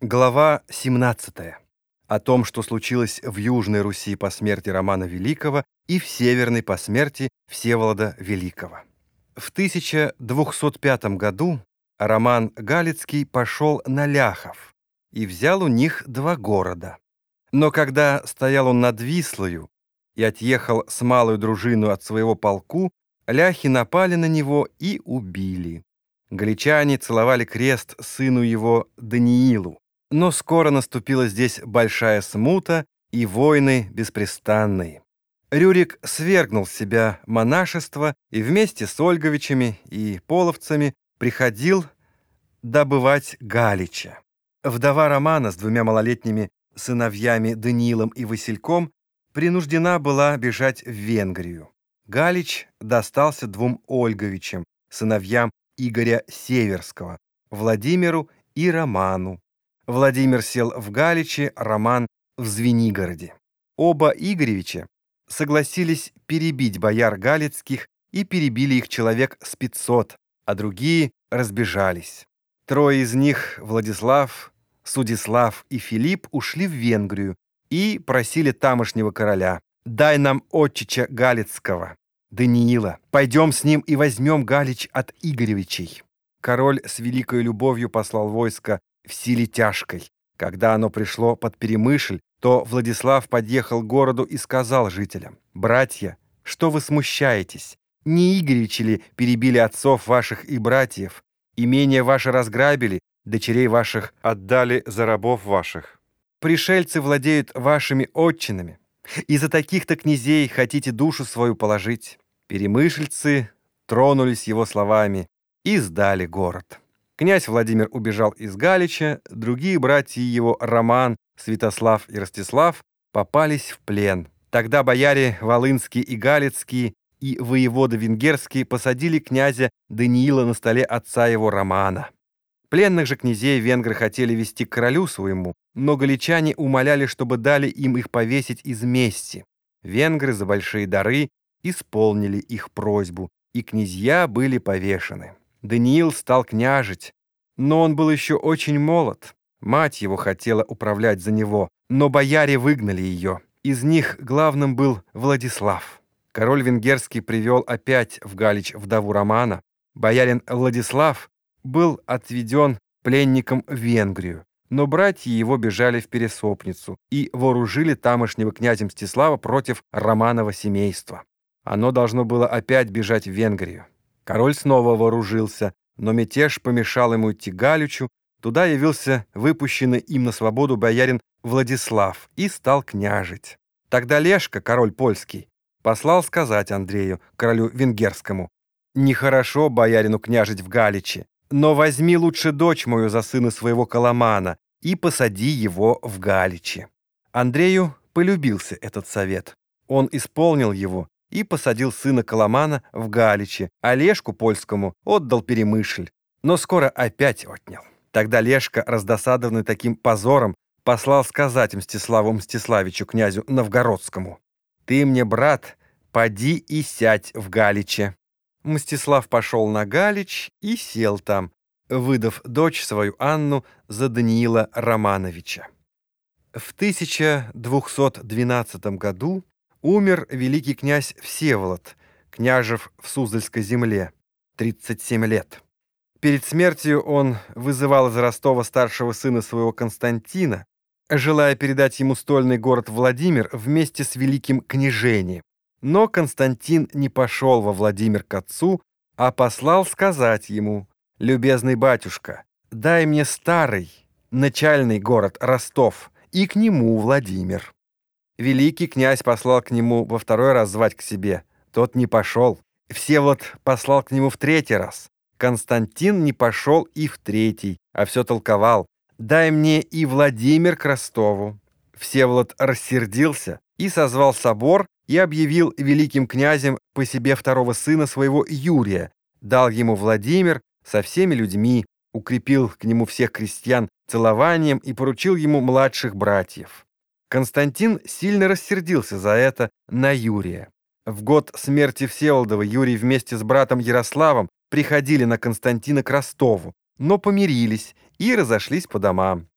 Глава 17. О том, что случилось в Южной Руси по смерти Романа Великого и в Северной по смерти Всеволода Великого. В 1205 году Роман Галицкий пошел на ляхов и взял у них два города. Но когда стоял он над Вислою и отъехал с малую дружину от своего полку, ляхи напали на него и убили. Галичане целовали крест сыну его Даниилу. Но скоро наступила здесь большая смута и войны беспрестанные. Рюрик свергнул с себя монашество и вместе с Ольговичами и половцами приходил добывать Галича. Вдова Романа с двумя малолетними сыновьями Даниилом и Васильком принуждена была бежать в Венгрию. Галич достался двум Ольговичам, сыновьям Игоря Северского, Владимиру и Роману. Владимир сел в Галиче, Роман в Звенигороде. Оба Игоревича согласились перебить бояр галицких и перебили их человек с 500, а другие разбежались. Трое из них, Владислав, Судислав и Филипп, ушли в Венгрию и просили тамошнего короля «Дай нам отчича Галицкого, Даниила, пойдем с ним и возьмем Галич от Игоревичей». Король с великой любовью послал войско в силе тяжкой. Когда оно пришло под Перемышль, то Владислав подъехал к городу и сказал жителям, «Братья, что вы смущаетесь? Не Игоревичи ли перебили отцов ваших и братьев? Имения ваши разграбили, дочерей ваших отдали за рабов ваших. Пришельцы владеют вашими отчинами, и за таких-то князей хотите душу свою положить». Перемышльцы тронулись его словами и сдали город. Князь Владимир убежал из Галича, другие братья его, Роман, Святослав и Ростислав, попались в плен. Тогда бояре Волынские и Галицкие и воеводы Венгерские посадили князя Даниила на столе отца его Романа. Пленных же князей венгры хотели вести к королю своему, но галичане умоляли, чтобы дали им их повесить из мести. Венгры за большие дары исполнили их просьбу, и князья были повешены. Даниил стал княжить, но он был еще очень молод. Мать его хотела управлять за него, но бояре выгнали ее. Из них главным был Владислав. Король венгерский привел опять в Галич вдову Романа. Боярин Владислав был отведен пленником в Венгрию, но братья его бежали в Пересопницу и вооружили тамошнего князя Мстислава против Романова семейства. Оно должно было опять бежать в Венгрию. Король снова вооружился, но мятеж помешал ему идти Галичу, туда явился выпущенный им на свободу боярин Владислав и стал княжить. Тогда Лешка, король польский, послал сказать Андрею, королю венгерскому, «Нехорошо боярину княжить в Галиче, но возьми лучше дочь мою за сына своего Коломана и посади его в Галиче». Андрею полюбился этот совет. Он исполнил его и посадил сына Коломана в Галиче, а Лешку польскому отдал Перемышль, но скоро опять отнял. Тогда Лешка, раздосадованный таким позором, послал сказать Мстиславу Мстиславичу, князю Новгородскому, «Ты мне, брат, поди и сядь в Галиче». Мстислав пошел на Галич и сел там, выдав дочь свою Анну за Даниила Романовича. В 1212 году умер великий князь Всеволод, княжев в Суздальской земле, 37 лет. Перед смертью он вызывал из Ростова старшего сына своего Константина, желая передать ему стольный город Владимир вместе с великим княжением. Но Константин не пошел во Владимир к отцу, а послал сказать ему, «Любезный батюшка, дай мне старый, начальный город Ростов, и к нему Владимир». Великий князь послал к нему во второй раз звать к себе. Тот не пошел. Всеволод послал к нему в третий раз. Константин не пошел и в третий, а все толковал. «Дай мне и Владимир к Ростову». Всеволод рассердился и созвал собор и объявил великим князем по себе второго сына своего Юрия, дал ему Владимир со всеми людьми, укрепил к нему всех крестьян целованием и поручил ему младших братьев. Константин сильно рассердился за это на Юрия. В год смерти Всеволодова Юрий вместе с братом Ярославом приходили на Константина к Ростову, но помирились и разошлись по домам.